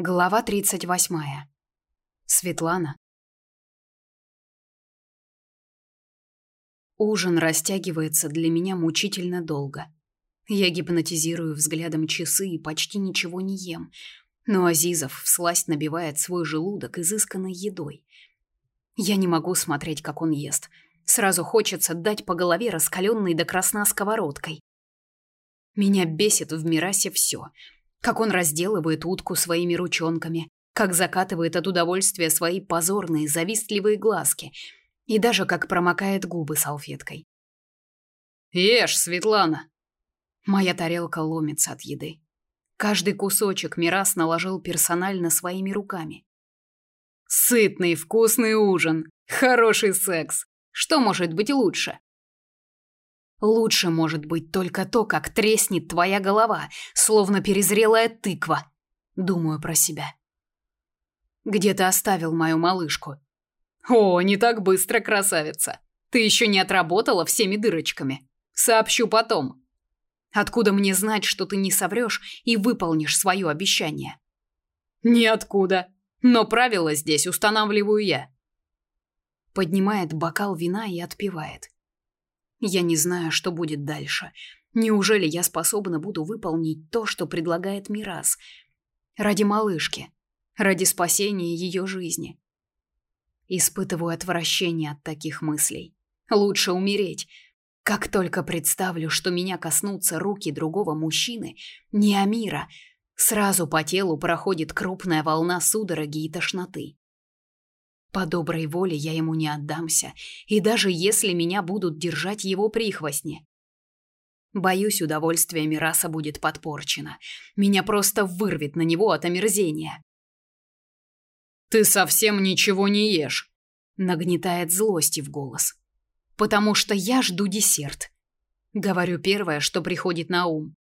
Глава 38. Светлана. Ужин растягивается для меня мучительно долго. Я гипнотизирую взглядом часы и почти ничего не ем. Но Азизов всласть набивает свой желудок изысканной едой. Я не могу смотреть, как он ест. Сразу хочется дать по голове раскаленной до красна сковородкой. Меня бесит в Мирасе все — как он разделывает утку своими ручонками, как закатывает от удовольствия свои позорные, завистливые глазки и даже как промокает губы салфеткой. «Ешь, Светлана!» Моя тарелка ломится от еды. Каждый кусочек Мирас наложил персонально своими руками. «Сытный, вкусный ужин! Хороший секс! Что может быть лучше?» Лучше может быть только то, как треснет твоя голова, словно перезрелая тыква. Думаю про себя. Где ты оставил мою малышку? О, не так быстро, красавица. Ты еще не отработала всеми дырочками. Сообщу потом. Откуда мне знать, что ты не соврешь и выполнишь свое обещание? Ниоткуда. Но правила здесь устанавливаю я. Поднимает бокал вина и отпивает. Я не знаю, что будет дальше. Неужели я способна буду выполнить то, что предлагает Мирас? Ради малышки, ради спасения ее жизни. Испытываю отвращение от таких мыслей. Лучше умереть. Как только представлю, что меня коснутся руки другого мужчины, не Амира, сразу по телу проходит крупная волна судороги и тошноты. По доброй воле я ему не отдамся, и даже если меня будут держать его прихвостни. Боюсь, удовольствие Мираса будет подпорчено. Меня просто вырвет на него от омерзения. «Ты совсем ничего не ешь», — нагнетает злости в голос. «Потому что я жду десерт». Говорю первое, что приходит на ум.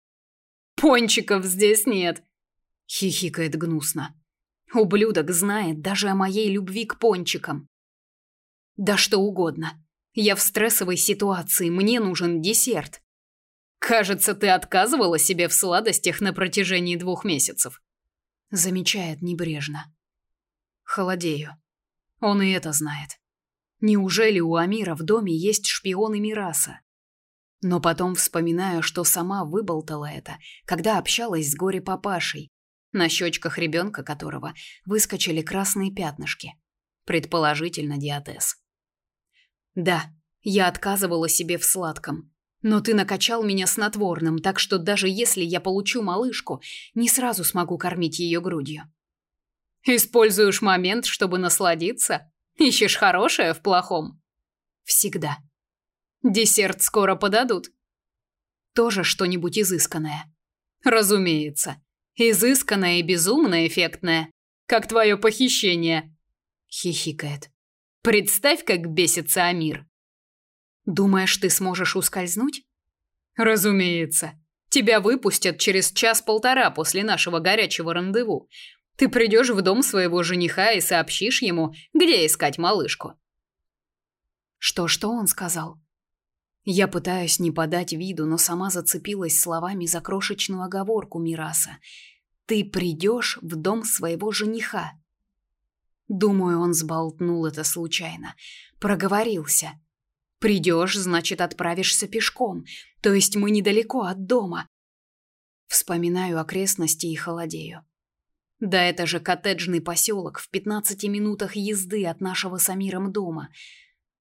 «Пончиков здесь нет», — хихикает гнусно. Ублюдок знает даже о моей любви к пончикам. Да что угодно. Я в стрессовой ситуации, мне нужен десерт. Кажется, ты отказывала себе в сладостях на протяжении двух месяцев. Замечает небрежно. Холодею. Он и это знает. Неужели у Амира в доме есть шпионы Мираса? Но потом вспоминаю, что сама выболтала это, когда общалась с горе-папашей, на щечках ребенка которого выскочили красные пятнышки. Предположительно, диатез. Да, я отказывала себе в сладком, но ты накачал меня снотворным, так что даже если я получу малышку, не сразу смогу кормить ее грудью. Используешь момент, чтобы насладиться? Ищешь хорошее в плохом? Всегда. Десерт скоро подадут. Тоже что-нибудь изысканное. Разумеется. Изысканная и безумно эффектная. Как твое похищение. Хихикает. Представь, как бесится Амир. Думаешь, ты сможешь ускользнуть? Разумеется. Тебя выпустят через час-полтора после нашего горячего рандеву. Ты придешь в дом своего жениха и сообщишь ему, где искать малышку. Что, что он сказал? Я пытаюсь не подать виду, но сама зацепилась словами за крошечную оговорку Мираса. «Ты придешь в дом своего жениха». Думаю, он сболтнул это случайно. Проговорился. «Придешь, значит, отправишься пешком, то есть мы недалеко от дома». Вспоминаю окрестности и холодею. Да это же коттеджный поселок в 15 минутах езды от нашего с Амиром дома.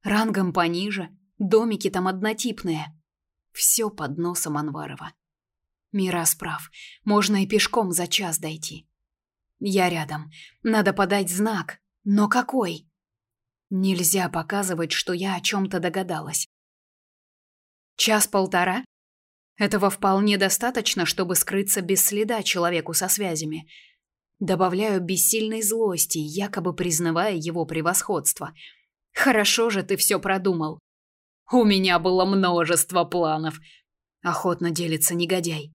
Рангом пониже — Домики там однотипные. Все под носом Анварова. Мирас прав. Можно и пешком за час дойти. Я рядом. Надо подать знак. Но какой? Нельзя показывать, что я о чем-то догадалась. Час-полтора? Этого вполне достаточно, чтобы скрыться без следа человеку со связями. Добавляю бессильной злости, якобы признавая его превосходство. Хорошо же ты все продумал. У меня было множество планов. Охотно делится негодяй.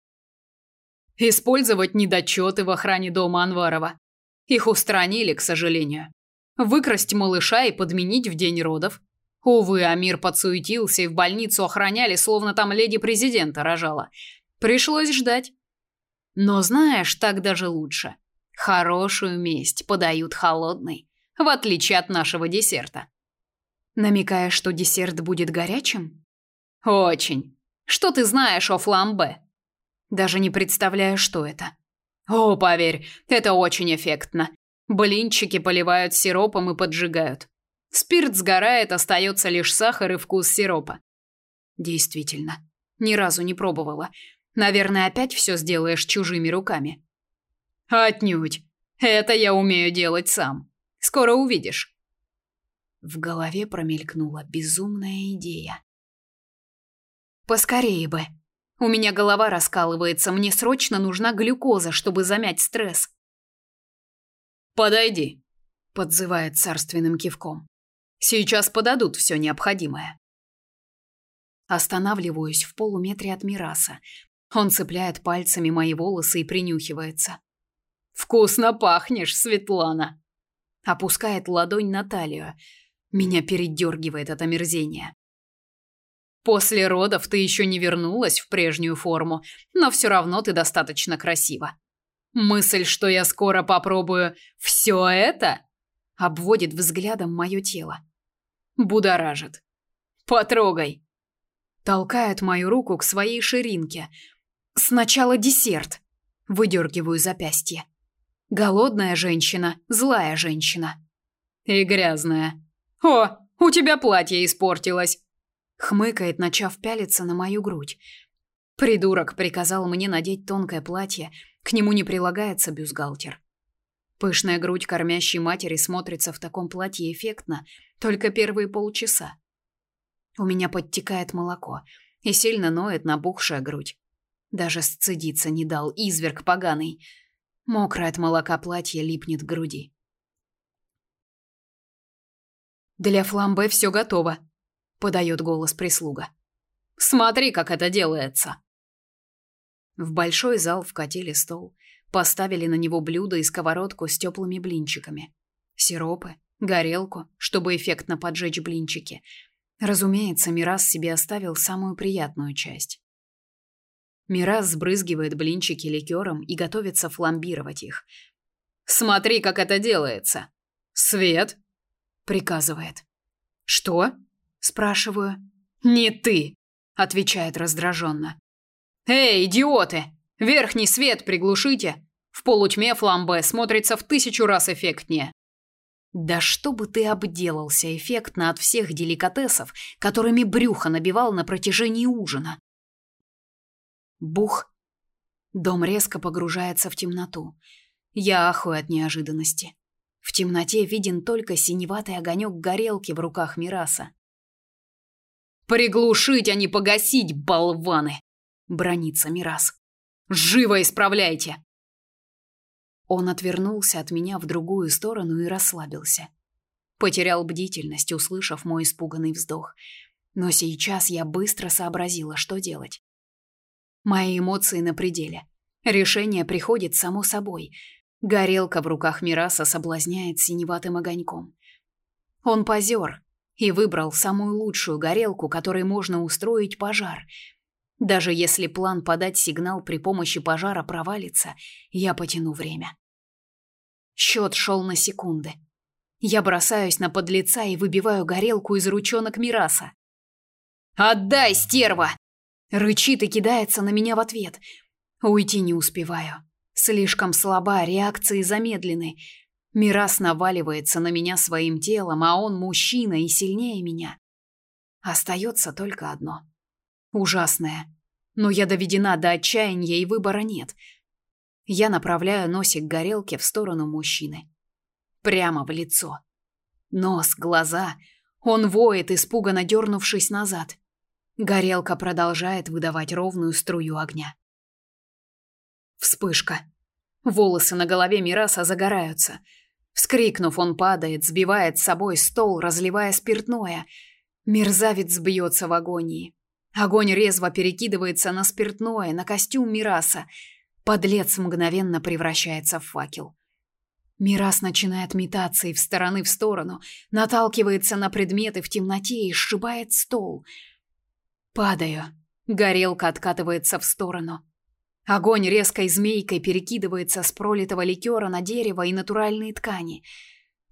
Использовать недочеты в охране дома Анварова. Их устранили, к сожалению. Выкрасть малыша и подменить в день родов. Увы, Амир подсуетился и в больницу охраняли, словно там леди президента рожала. Пришлось ждать. Но знаешь, так даже лучше. Хорошую месть подают холодной, в отличие от нашего десерта. Намекая, что десерт будет горячим? Очень. Что ты знаешь о фламбе? Даже не представляю, что это. О, поверь, это очень эффектно. Блинчики поливают сиропом и поджигают. Спирт сгорает, остается лишь сахар и вкус сиропа. Действительно, ни разу не пробовала. Наверное, опять все сделаешь чужими руками. Отнюдь. Это я умею делать сам. Скоро увидишь. В голове промелькнула безумная идея. Поскорее бы. У меня голова раскалывается, мне срочно нужна глюкоза, чтобы замять стресс. Подойди, подзывает царственным кивком. Сейчас подадут все необходимое. Останавливаюсь в полуметре от Мираса. Он цепляет пальцами мои волосы и принюхивается. Вкусно пахнешь, Светлана. Опускает ладонь на талию. Меня передергивает от омерзения. После родов ты еще не вернулась в прежнюю форму, но все равно ты достаточно красива. Мысль, что я скоро попробую все это, обводит взглядом мое тело. Будоражит. Потрогай толкает мою руку к своей ширинке. Сначала десерт. Выдергиваю запястье. Голодная женщина, злая женщина. И грязная. О, у тебя платье испортилось. Хмыкает, начав пялиться на мою грудь. Придурок приказал мне надеть тонкое платье, к нему не прилагается бюстгальтер. Пышная грудь кормящей матери смотрится в таком платье эффектно только первые полчаса. У меня подтекает молоко и сильно ноет набухшая грудь. Даже сцедиться не дал изверг поганый. Мокрое от молока платье липнет к груди. «Для фламбе все готово», — подает голос прислуга. «Смотри, как это делается». В большой зал вкатили стол, поставили на него блюдо и сковородку с теплыми блинчиками. Сиропы, горелку, чтобы эффектно поджечь блинчики — Разумеется, Мирас себе оставил самую приятную часть. Мирас сбрызгивает блинчики ликером и готовится фламбировать их. «Смотри, как это делается!» «Свет!» — приказывает. «Что?» — спрашиваю. «Не ты!» — отвечает раздраженно. «Эй, идиоты! Верхний свет приглушите! В полутьме фламбе смотрится в тысячу раз эффектнее!» Да чтобы ты обделался эффектно от всех деликатесов, которыми брюхо набивал на протяжении ужина. Бух. Дом резко погружается в темноту. Я ахую от неожиданности. В темноте виден только синеватый огонек горелки в руках Мираса. «Приглушить, а не погасить, болваны!» — бронится Мирас. «Живо исправляйте!» Он отвернулся от меня в другую сторону и расслабился. Потерял бдительность, услышав мой испуганный вздох. Но сейчас я быстро сообразила, что делать. Мои эмоции на пределе. Решение приходит само собой. Горелка в руках Мираса соблазняет синеватым огоньком. Он позер и выбрал самую лучшую горелку, которой можно устроить пожар. Даже если план подать сигнал при помощи пожара провалится, я потяну время. Счет шел на секунды. Я бросаюсь на подлеца и выбиваю горелку из ручонок Мираса. «Отдай, стерва!» Рычит и кидается на меня в ответ. Уйти не успеваю. Слишком слаба, реакции замедлены. Мирас наваливается на меня своим телом, а он мужчина и сильнее меня. Остается только одно. Ужасное. Но я доведена до отчаяния, и выбора нет — я направляю носик горелки в сторону мужчины. Прямо в лицо. Нос, глаза. Он воет, испуганно дернувшись назад. Горелка продолжает выдавать ровную струю огня. Вспышка. Волосы на голове Мираса загораются. Вскрикнув, он падает, сбивает с собой стол, разливая спиртное. Мерзавец бьется в агонии. Огонь резво перекидывается на спиртное, на костюм Мираса — Подлец мгновенно превращается в факел. Мирас начинает метаться и в стороны в сторону, наталкивается на предметы в темноте и сшибает стол. Падаю. Горелка откатывается в сторону. Огонь резкой змейкой перекидывается с пролитого ликера на дерево и натуральные ткани.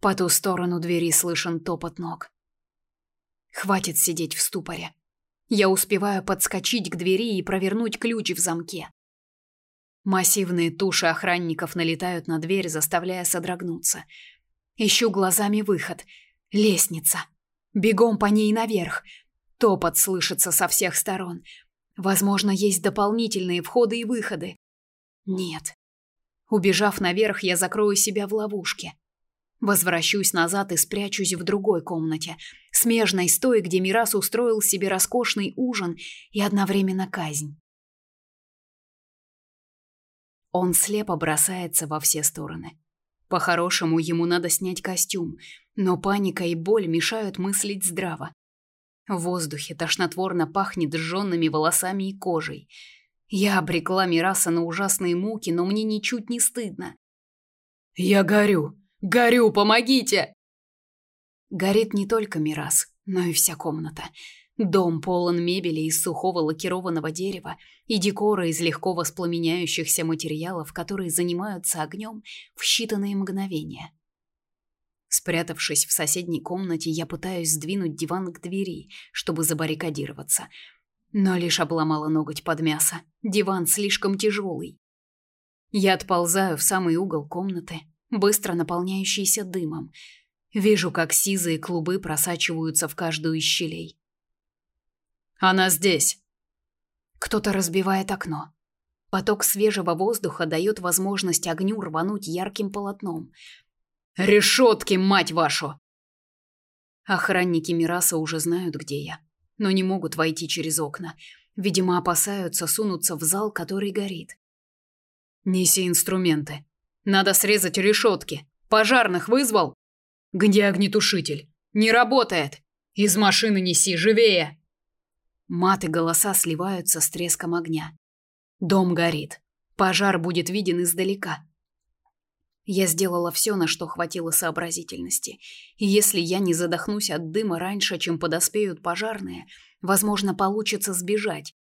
По ту сторону двери слышен топот ног. Хватит сидеть в ступоре. Я успеваю подскочить к двери и провернуть ключ в замке. Массивные туши охранников налетают на дверь, заставляя содрогнуться. Ищу глазами выход. Лестница. Бегом по ней наверх. Топот слышится со всех сторон. Возможно, есть дополнительные входы и выходы. Нет. Убежав наверх, я закрою себя в ловушке. Возвращусь назад и спрячусь в другой комнате, смежной с той, где Мирас устроил себе роскошный ужин и одновременно казнь. Он слепо бросается во все стороны. По-хорошему, ему надо снять костюм, но паника и боль мешают мыслить здраво. В воздухе тошнотворно пахнет сжёнными волосами и кожей. Я обрекла Мираса на ужасные муки, но мне ничуть не стыдно. «Я горю!» Горю, помогите!» Горит не только Мирас, но и вся комната. Дом полон мебели из сухого лакированного дерева и декора из легко воспламеняющихся материалов, которые занимаются огнем в считанные мгновения. Спрятавшись в соседней комнате, я пытаюсь сдвинуть диван к двери, чтобы забаррикадироваться. Но лишь обломала ноготь под мясо. Диван слишком тяжелый. Я отползаю в самый угол комнаты, быстро наполняющийся дымом. Вижу, как сизые клубы просачиваются в каждую из щелей. Она здесь. Кто-то разбивает окно. Поток свежего воздуха дает возможность огню рвануть ярким полотном. Решетки, мать вашу! Охранники Мираса уже знают, где я, но не могут войти через окна. Видимо, опасаются сунуться в зал, который горит. Неси инструменты, надо срезать решетки. Пожарных вызвал? Где огнетушитель? Не работает. Из машины неси, живее. Маты голоса сливаются с треском огня. Дом горит. Пожар будет виден издалека. Я сделала все, на что хватило сообразительности. И если я не задохнусь от дыма раньше, чем подоспеют пожарные, возможно, получится сбежать.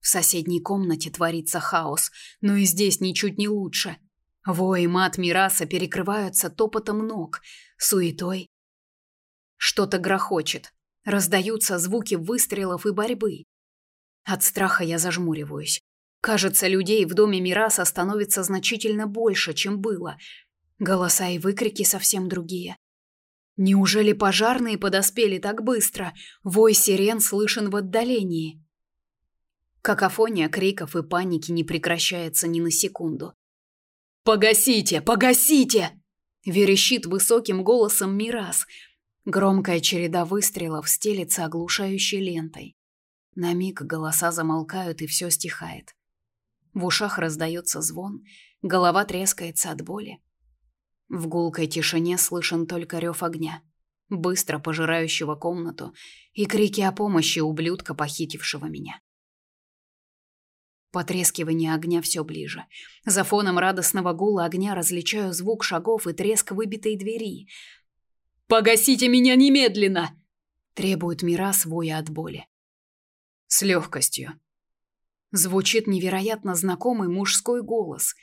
В соседней комнате творится хаос, но и здесь ничуть не лучше. Вой и мат Мираса перекрываются топотом ног, суетой. Что-то грохочет. Раздаются звуки выстрелов и борьбы. От страха я зажмуриваюсь. Кажется, людей в доме Мираса становится значительно больше, чем было. Голоса и выкрики совсем другие. Неужели пожарные подоспели так быстро? Вой сирен слышен в отдалении. Какофония криков и паники не прекращается ни на секунду. «Погасите! Погасите!» – верещит высоким голосом Мирас. Громкая череда выстрелов стелится оглушающей лентой. На миг голоса замолкают, и все стихает. В ушах раздается звон, голова трескается от боли. В гулкой тишине слышен только рев огня, быстро пожирающего комнату, и крики о помощи ублюдка, похитившего меня. Потрескивание огня все ближе. За фоном радостного гула огня различаю звук шагов и треск выбитой двери. «Погасите меня немедленно!» Требует Мира своя от боли. С легкостью. Звучит невероятно знакомый мужской голос.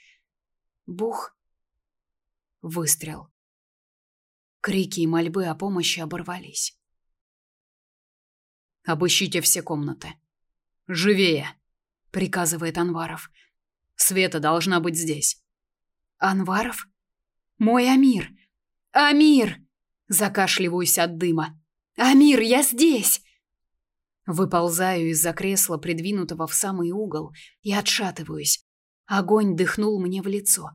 Бух. Выстрел. Крики и мольбы о помощи оборвались. «Обыщите все комнаты. Живее!» приказывает Анваров. Света должна быть здесь. Анваров? Мой Амир. Амир! Закашливаюсь от дыма. Амир, я здесь. Выползаю из-за кресла, придвинутого в самый угол, и отшатываюсь. Огонь дыхнул мне в лицо.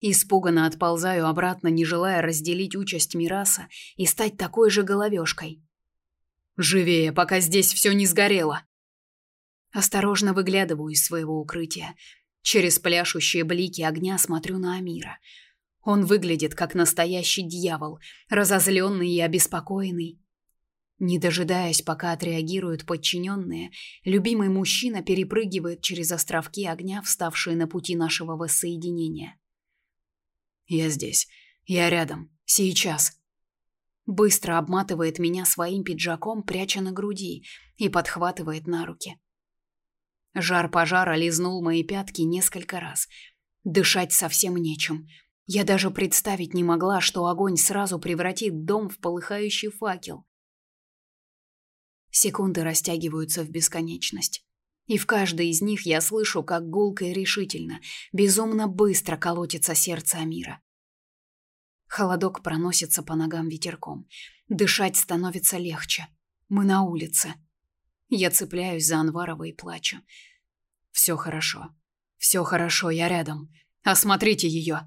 Испуганно отползаю обратно, не желая разделить участь Мираса и стать такой же головешкой. «Живее, пока здесь все не сгорело!» Осторожно выглядываю из своего укрытия. Через пляшущие блики огня смотрю на Амира. Он выглядит как настоящий дьявол, разозленный и обеспокоенный. Не дожидаясь, пока отреагируют подчиненные, любимый мужчина перепрыгивает через островки огня, вставшие на пути нашего воссоединения. «Я здесь. Я рядом. Сейчас». Быстро обматывает меня своим пиджаком, пряча на груди, и подхватывает на руки. Жар пожара лизнул мои пятки несколько раз. Дышать совсем нечем. Я даже представить не могла, что огонь сразу превратит дом в полыхающий факел. Секунды растягиваются в бесконечность. И в каждой из них я слышу, как гулко и решительно, безумно быстро колотится сердце Амира. Холодок проносится по ногам ветерком. Дышать становится легче. Мы на улице. Я цепляюсь за Анварова и плачу. Все хорошо. Все хорошо, я рядом. Осмотрите ее.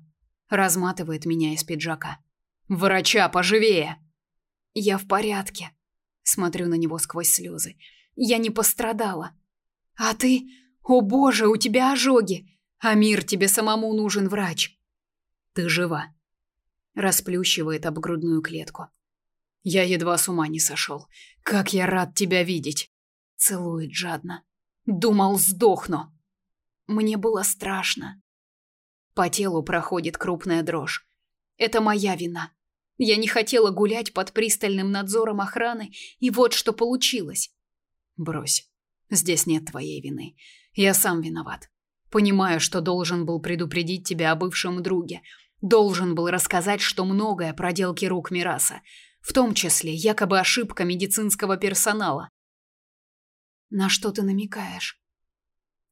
Разматывает меня из пиджака. Врача, поживее. Я в порядке. Смотрю на него сквозь слезы. Я не пострадала. А ты? О боже, у тебя ожоги. Амир, тебе самому нужен врач. Ты жива. Расплющивает об грудную клетку. Я едва с ума не сошел. Как я рад тебя видеть. Целует жадно. Думал, сдохну. Мне было страшно. По телу проходит крупная дрожь. Это моя вина. Я не хотела гулять под пристальным надзором охраны, и вот что получилось. Брось. Здесь нет твоей вины. Я сам виноват. Понимаю, что должен был предупредить тебя о бывшем друге. Должен был рассказать, что многое проделки рук Мираса, в том числе якобы ошибка медицинского персонала. На что ты намекаешь?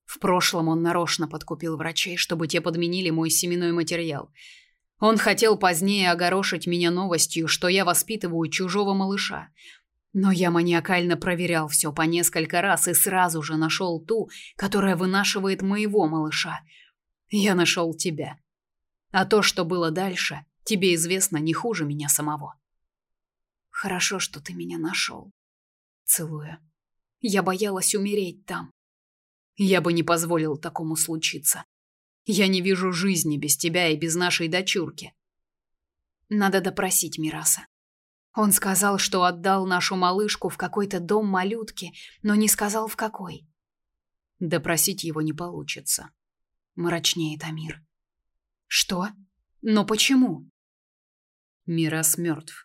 В прошлом он нарочно подкупил врачей, чтобы те подменили мой семенной материал. Он хотел позднее огорошить меня новостью, что я воспитываю чужого малыша. Но я маниакально проверял все по несколько раз и сразу же нашел ту, которая вынашивает моего малыша. Я нашел тебя. А то, что было дальше, тебе известно не хуже меня самого. Хорошо, что ты меня нашел. Целую. Я боялась умереть там. Я бы не позволил такому случиться. Я не вижу жизни без тебя и без нашей дочурки. Надо допросить Мираса. Он сказал, что отдал нашу малышку в какой-то дом малютки, но не сказал в какой. Допросить его не получится. Мрачнеет Амир. Что? Но почему? Мирас мертв.